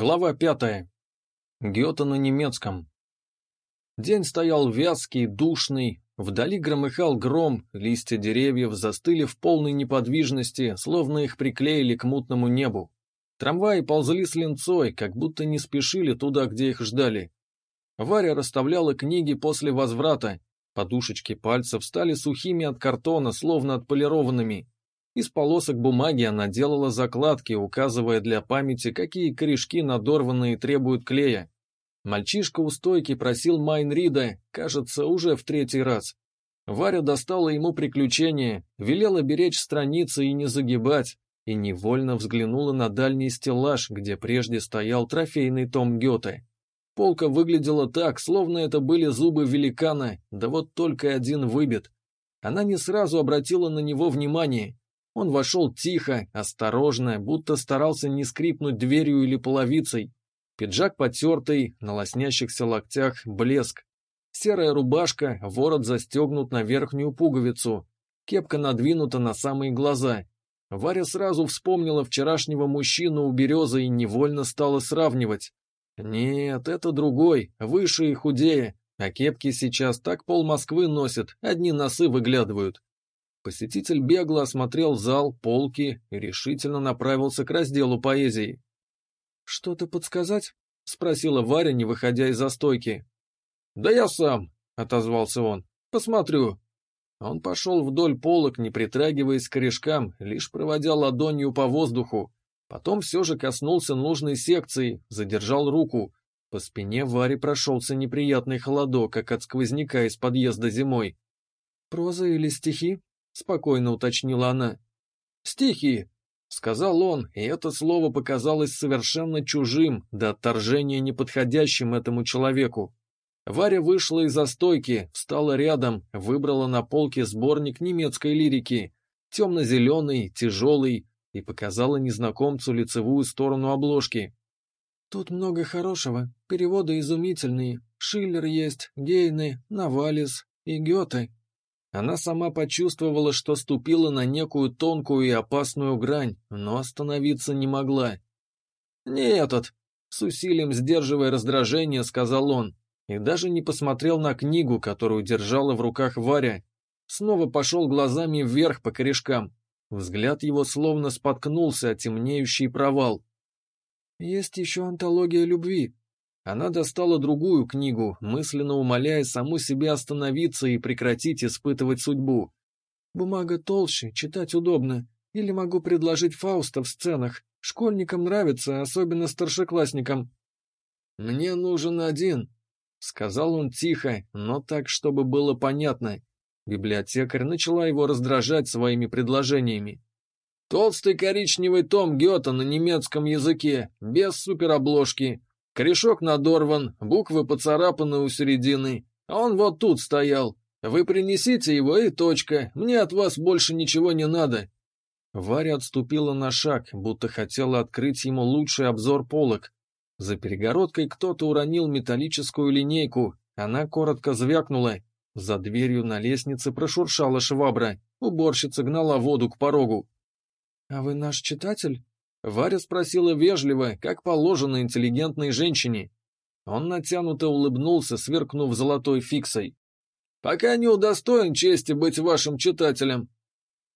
Глава пятая. Гёте на немецком. День стоял вязкий, душный, вдали громыхал гром, листья деревьев застыли в полной неподвижности, словно их приклеили к мутному небу. Трамваи ползли с линцой, как будто не спешили туда, где их ждали. Варя расставляла книги после возврата, подушечки пальцев стали сухими от картона, словно отполированными. Из полосок бумаги она делала закладки, указывая для памяти, какие корешки надорванные требуют клея. Мальчишка у стойки просил Майнрида, кажется, уже в третий раз. Варя достала ему приключения, велела беречь страницы и не загибать, и невольно взглянула на дальний стеллаж, где прежде стоял трофейный том Гёте. Полка выглядела так, словно это были зубы великана, да вот только один выбит. Она не сразу обратила на него внимание, он вошел тихо, осторожно, будто старался не скрипнуть дверью или половицей. Пиджак потертый, на лоснящихся локтях блеск. Серая рубашка, ворот застегнут на верхнюю пуговицу. Кепка надвинута на самые глаза. Варя сразу вспомнила вчерашнего мужчину у березы и невольно стала сравнивать. Нет, это другой, выше и худее, а кепки сейчас так пол Москвы носят, одни носы выглядывают. Посетитель бегло осмотрел зал, полки и решительно направился к разделу поэзии. «Что-то подсказать?» — спросила Варя, не выходя из застойки. «Да я сам», — отозвался он. «Посмотрю». Он пошел вдоль полок, не притрагиваясь к корешкам, лишь проводя ладонью по воздуху. Потом все же коснулся нужной секции, задержал руку. По спине Варе прошелся неприятный холодок, как от сквозняка из подъезда зимой. «Проза или стихи?» Спокойно уточнила она. «Стихи», — сказал он, и это слово показалось совершенно чужим, до отторжения неподходящим этому человеку. Варя вышла из застойки, встала рядом, выбрала на полке сборник немецкой лирики, темно-зеленый, тяжелый, и показала незнакомцу лицевую сторону обложки. «Тут много хорошего, переводы изумительные. Шиллер есть, Гейне, Навалис и Гёте», она сама почувствовала, что ступила на некую тонкую и опасную грань, но остановиться не могла. «Не этот!» — с усилием сдерживая раздражение, сказал он, и даже не посмотрел на книгу, которую держала в руках Варя. Снова пошел глазами вверх по корешкам. Взгляд его словно споткнулся о темнеющий провал. «Есть еще антология любви», она достала другую книгу, мысленно умоляя саму себя остановиться и прекратить испытывать судьбу. Бумага толще, читать удобно. Или могу предложить Фауста в сценах. Школьникам нравится, особенно старшеклассникам. «Мне нужен один», — сказал он тихо, но так, чтобы было понятно. Библиотекарь начала его раздражать своими предложениями. «Толстый коричневый том Гёта на немецком языке, без суперобложки, Корешок надорван, буквы поцарапаны у середины, а он вот тут стоял. Вы принесите его и точка, мне от вас больше ничего не надо». Варя отступила на шаг, будто хотела открыть ему лучший обзор полок. За перегородкой кто-то уронил металлическую линейку, она коротко звякнула. За дверью на лестнице прошуршала швабра, уборщица гнала воду к порогу. «А вы наш читатель?» Варя спросила вежливо, как положено интеллигентной женщине. Он натянуто улыбнулся, сверкнув золотой фиксой. «Пока не удостоен чести быть вашим читателем».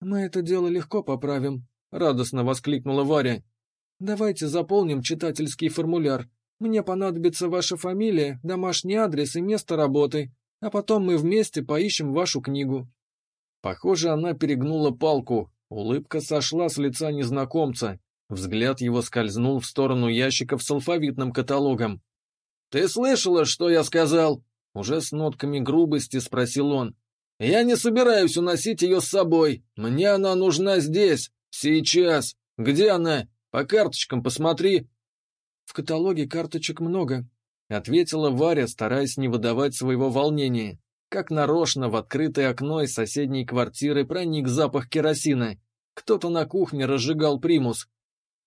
«Мы это дело легко поправим», — радостно воскликнула Варя. «Давайте заполним читательский формуляр. Мне понадобится ваша фамилия, домашний адрес и место работы, а потом мы вместе поищем вашу книгу». Похоже, она перегнула палку. Улыбка сошла с лица незнакомца, Взгляд его скользнул в сторону ящиков с алфавитным каталогом. «Ты слышала, что я сказал?» Уже с нотками грубости спросил он. «Я не собираюсь уносить ее с собой. Мне она нужна здесь, сейчас. Где она? По карточкам посмотри». «В каталоге карточек много», — ответила Варя, стараясь не выдавать своего волнения. Как нарочно в открытое окно из соседней квартиры проник запах керосина. Кто-то на кухне разжигал примус.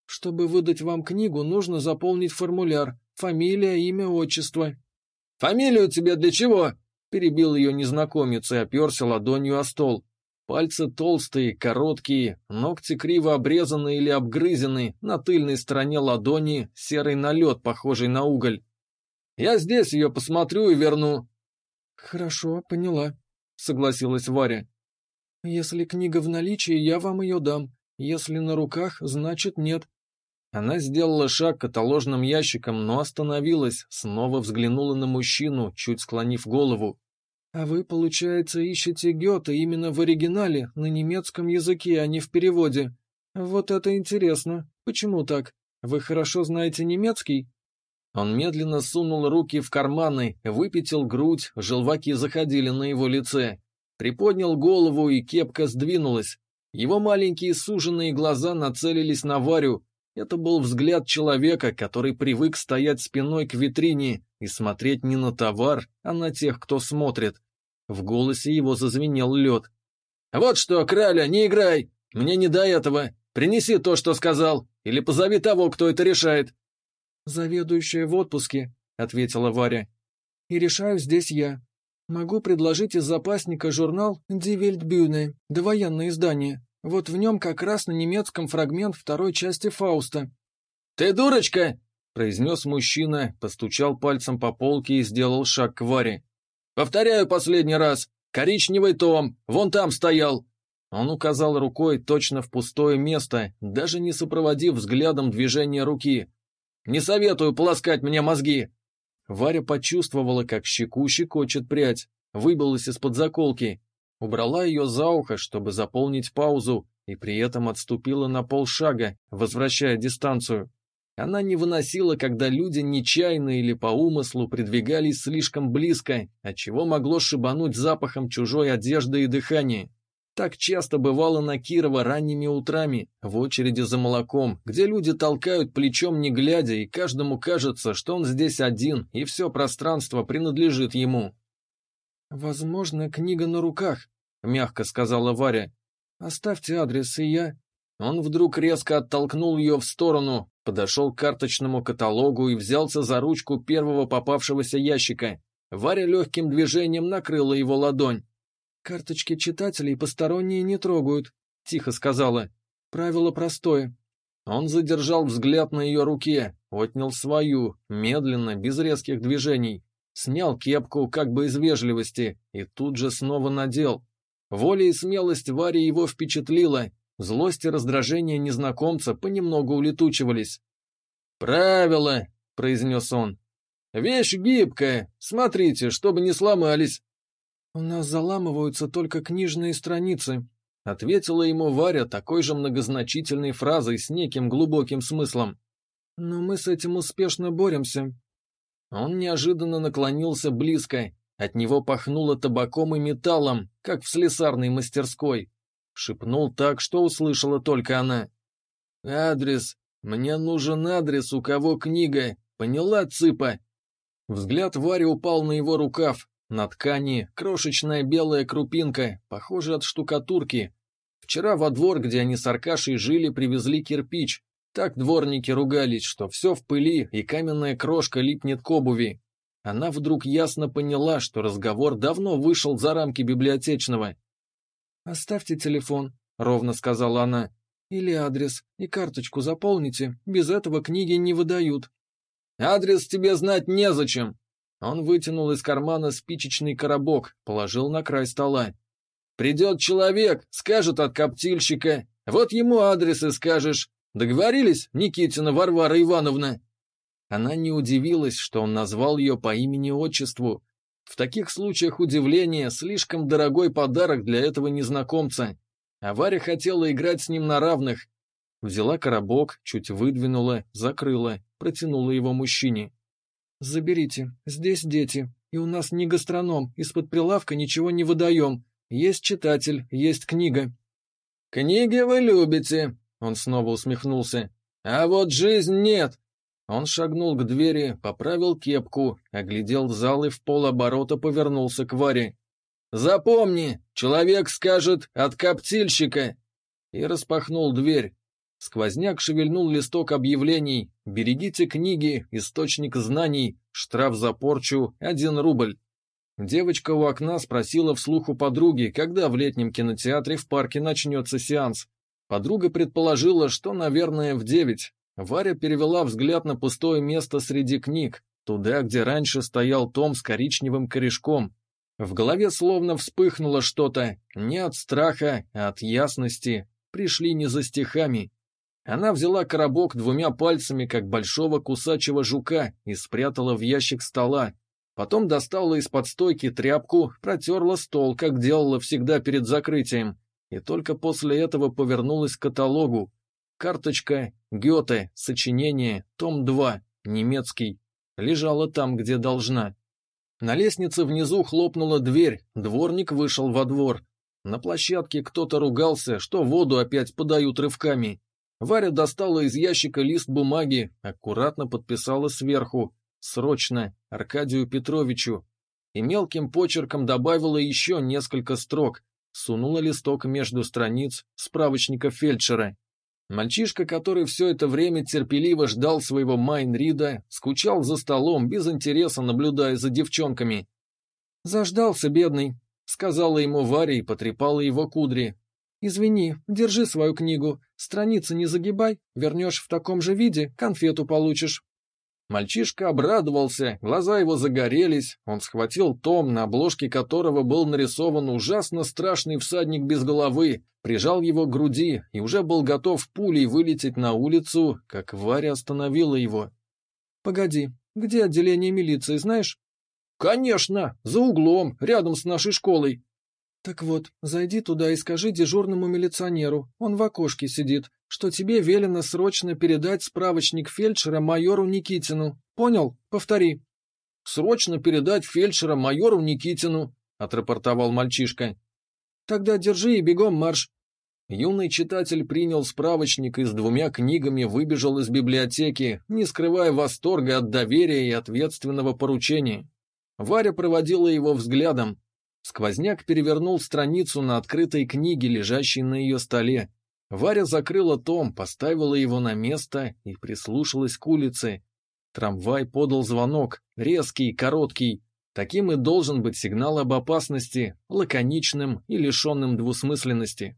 Чтобы выдать вам книгу, нужно заполнить формуляр. Фамилия, имя, отчество. «Фамилию тебе для чего?» — перебил ее незнакомец и оперся ладонью о стол. Пальцы толстые, короткие, ногти криво обрезаны или обгрызены, на тыльной стороне ладони серый налет, похожий на уголь. «Я здесь ее посмотрю и верну». «Хорошо, поняла», — согласилась Варя. «Если книга в наличии, я вам ее дам. Если на руках, значит нет». Она сделала шаг к каталожным ящикам, но остановилась, снова взглянула на мужчину, чуть склонив голову. «А вы, получается, ищете Гёте именно в оригинале, на немецком языке, а не в переводе. Вот это интересно. Почему так? Вы хорошо знаете немецкий?» Он медленно сунул руки в карманы, выпятил грудь, желваки заходили на его лице. Приподнял голову, и кепка сдвинулась. Его маленькие суженные глаза нацелились на Варю. Это был взгляд человека, который привык стоять спиной к витрине и смотреть не на товар, а на тех, кто смотрит. В голосе его зазвенел лед. «Вот что, краля, не играй! Мне не до этого! Принеси то, что сказал, или позови того, кто это решает!» «Заведующая в отпуске», — ответила Варя. «И решаю здесь я. Могу предложить из запасника журнал «Die Weltbühne», довоенное издание. Вот в нем как раз на немецком фрагмент второй части Фауста». «Ты дурочка!» — произнес мужчина, постучал пальцем по полке и сделал шаг к Варе. «Повторяю последний раз. Коричневый том. Вон там стоял». Он указал рукой точно в пустое место, даже не сопроводив взглядом движения руки. «Не советую полоскать мне мозги!» Варя почувствовала, как щеку щекочет прядь, выбилась из-под заколки, убрала ее за ухо, чтобы заполнить паузу, и при этом отступила на полшага, возвращая дистанцию. Она не выносила, когда люди нечаянно или по умыслу придвигались слишком близко, отчего могло шибануть запахом чужой одежды и дыхания. Так часто бывало на Кирова ранними утрами, в очереди за молоком, где люди толкают плечом не глядя, и каждому кажется, что он здесь один, и все пространство принадлежит ему. «Возможно, книга на руках», — мягко сказала Варя. «Оставьте адрес, и я...» Он вдруг резко оттолкнул ее в сторону, подошел к карточному каталогу и взялся за ручку первого попавшегося ящика. Варя легким движением накрыла его ладонь. «Карточки читателей посторонние не трогают», — тихо сказала. «Правило простое». Он задержал взгляд на ее руке, отнял свою, медленно, без резких движений, снял кепку как бы из вежливости и тут же снова надел. Воля и смелость Вари его впечатлила, Злость и раздражение незнакомца понемногу улетучивались. «Правило», — произнес он. «Вещь гибкая, смотрите, чтобы не сломались». «У нас заламываются только книжные страницы», — ответила ему Варя такой же многозначительной фразой с неким глубоким смыслом. «Но мы с этим успешно боремся». Он неожиданно наклонился близко, от него пахнуло табаком и металлом, как в слесарной мастерской. Шепнул так, что услышала только она. «Адрес. Мне нужен адрес, у кого книга. Поняла, цыпа?» Взгляд Вари упал на его рукав. На ткани крошечная белая крупинка, похожая от штукатурки. Вчера во двор, где они с Аркашей жили, привезли кирпич. Так дворники ругались, что все в пыли, и каменная крошка липнет к обуви. Она вдруг ясно поняла, что разговор давно вышел за рамки библиотечного. «Оставьте телефон», — ровно сказала она. «Или адрес, и карточку заполните. Без этого книги не выдают». «Адрес тебе знать незачем». Он вытянул из кармана спичечный коробок, положил на край стола. «Придет человек, скажет от коптильщика. Вот ему адрес и скажешь. Договорились, Никитина Варвара Ивановна?» Она не удивилась, что он назвал ее по имени-отчеству, в таких случаях удивление – слишком дорогой подарок для этого незнакомца. А Варя хотела играть с ним на равных. Взяла коробок, чуть выдвинула, закрыла, протянула его мужчине. «Заберите, здесь дети, и у нас не гастроном, из-под прилавка ничего не выдаем. Есть читатель, есть книга». «Книги вы любите», — он снова усмехнулся. «А вот жизнь нет. Он шагнул к двери, поправил кепку, оглядел зал и в полоборота повернулся к Варе. «Запомни, человек скажет «от коптильщика!» И распахнул дверь. Сквозняк шевельнул листок объявлений. «Берегите книги, источник знаний, штраф за порчу, один рубль». Девочка у окна спросила вслух у подруги, когда в летнем кинотеатре в парке начнется сеанс. Подруга предположила, что, наверное, в девять. Варя перевела взгляд на пустое место среди книг, туда, где раньше стоял том с коричневым корешком. В голове словно вспыхнуло что-то, не от страха, а от ясности. Пришли не за стихами. Она взяла коробок двумя пальцами, как большого кусачего жука, и спрятала в ящик стола, Потом достала из-под стойки тряпку, протерла стол, как делала всегда перед закрытием, и только после этого повернулась к каталогу. Карточка Гёте, сочинение, том 2, немецкий, лежала там, где должна. На лестнице внизу хлопнула дверь, дворник вышел во двор. На площадке кто-то ругался, что воду опять подают рывками. Варя достала из ящика лист бумаги, аккуратно подписала сверху Срочно, Аркадию Петровичу. И мелким почерком добавила еще несколько строк, сунула листок между страниц справочника фельдшера. Мальчишка, который все это время терпеливо ждал своего Майнрида, скучал за столом, без интереса наблюдая за девчонками. «Заждался, бедный», — сказала ему Варя и потрепала его кудри. «Извини, держи свою книгу, страницы не загибай, вернешь в таком же виде, конфету получишь». Мальчишка обрадовался, глаза его загорелись, он схватил том, на обложке которого был нарисован ужасно страшный всадник без головы, прижал его к груди и уже был готов пулей вылететь на улицу, как Варя остановила его. «Погоди, где отделение милиции, знаешь?» «Конечно, за углом, рядом с нашей школой». «Так вот, зайди туда и скажи дежурному милиционеру, он в окошке сидит, что тебе велено срочно передать справочник фельдшера майору Никитину. Понял? Повтори. Срочно передать фельдшера майору Никитину, отрапортовал мальчишка. Тогда держи и бегом марш. Юный читатель принял справочник и с двумя книгами выбежал из библиотеки, не скрывая восторга от доверия и ответственного поручения. Варя проводила его взглядом. Сквозняк перевернул страницу на открытой книге, лежащей на ее столе. Варя закрыла том, поставила его на место и прислушалась к улице. Трамвай подал звонок, резкий, короткий. Таким и должен быть сигнал об опасности, лаконичным и лишенным двусмысленности.